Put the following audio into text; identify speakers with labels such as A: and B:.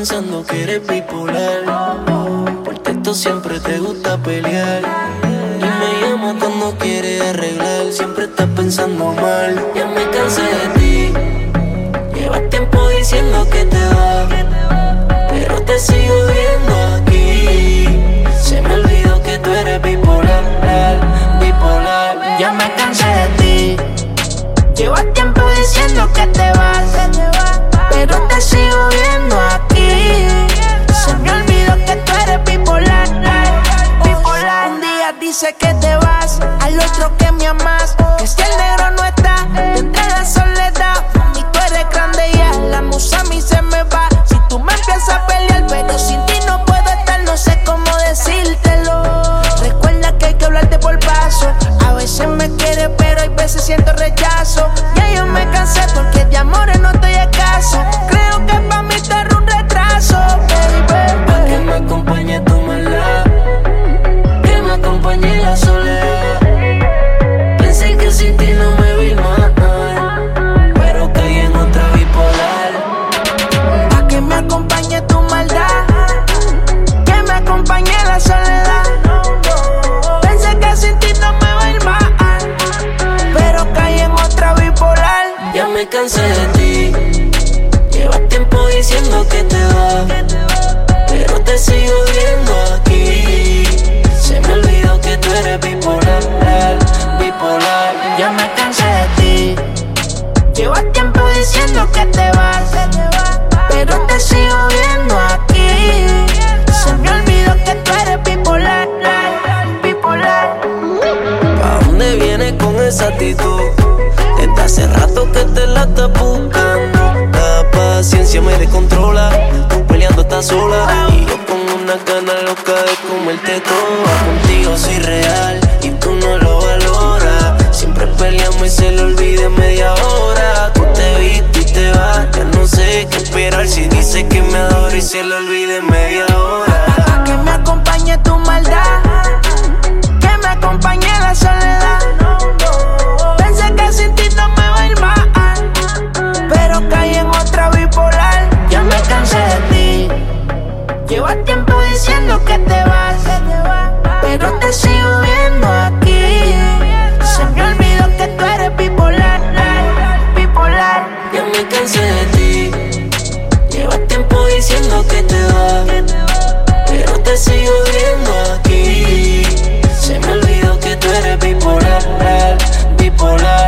A: pensando que eres bipolar. Por texto siempre te gusta pelear. Y me llama cuando quiere arreglar. Siempre estás pensando mal.
B: Dice que te vas, al otro que me amas. Que si el negro no está, tendré la soledad. Mami, tú eres grande y la musa a mí se me va. Si tú me empiezas a pelear, pero sin ti no puedo estar, no sé cómo decírtelo. Recuerda que hay que hablarte por paso. A veces me quiere, pero hay veces siento rechazo.
A: Cansé de ti, llevas tiempo diciendo que te vas, pero te sigo viendo aquí se me olvidó que tú eres bipolar, bipolar.
B: Ya me cansé de ti. Llevas tiempo diciendo que te vas, pero te sigo viendo aquí. Se me olvidó que tú eres bipolar, bipolar.
A: ¿Pa dónde vienes con esa actitud? la. La paciencia me descontrola, tú peleando estás sola. Y yo con una gana loca de comerte toda. Contigo soy real y tú no lo valoras. Siempre peleamos y se le olvida media hora. Tú te viste y te vas, ya no sé qué esperar. Si dice que me adora y se le olvida en media hora.
B: Que me acompañe tu maldad, que me acompañe la soledad.
A: diciendo que te va, pero te sigo viendo aquí. Se me olvidó que tú eres bipolar, bipolar.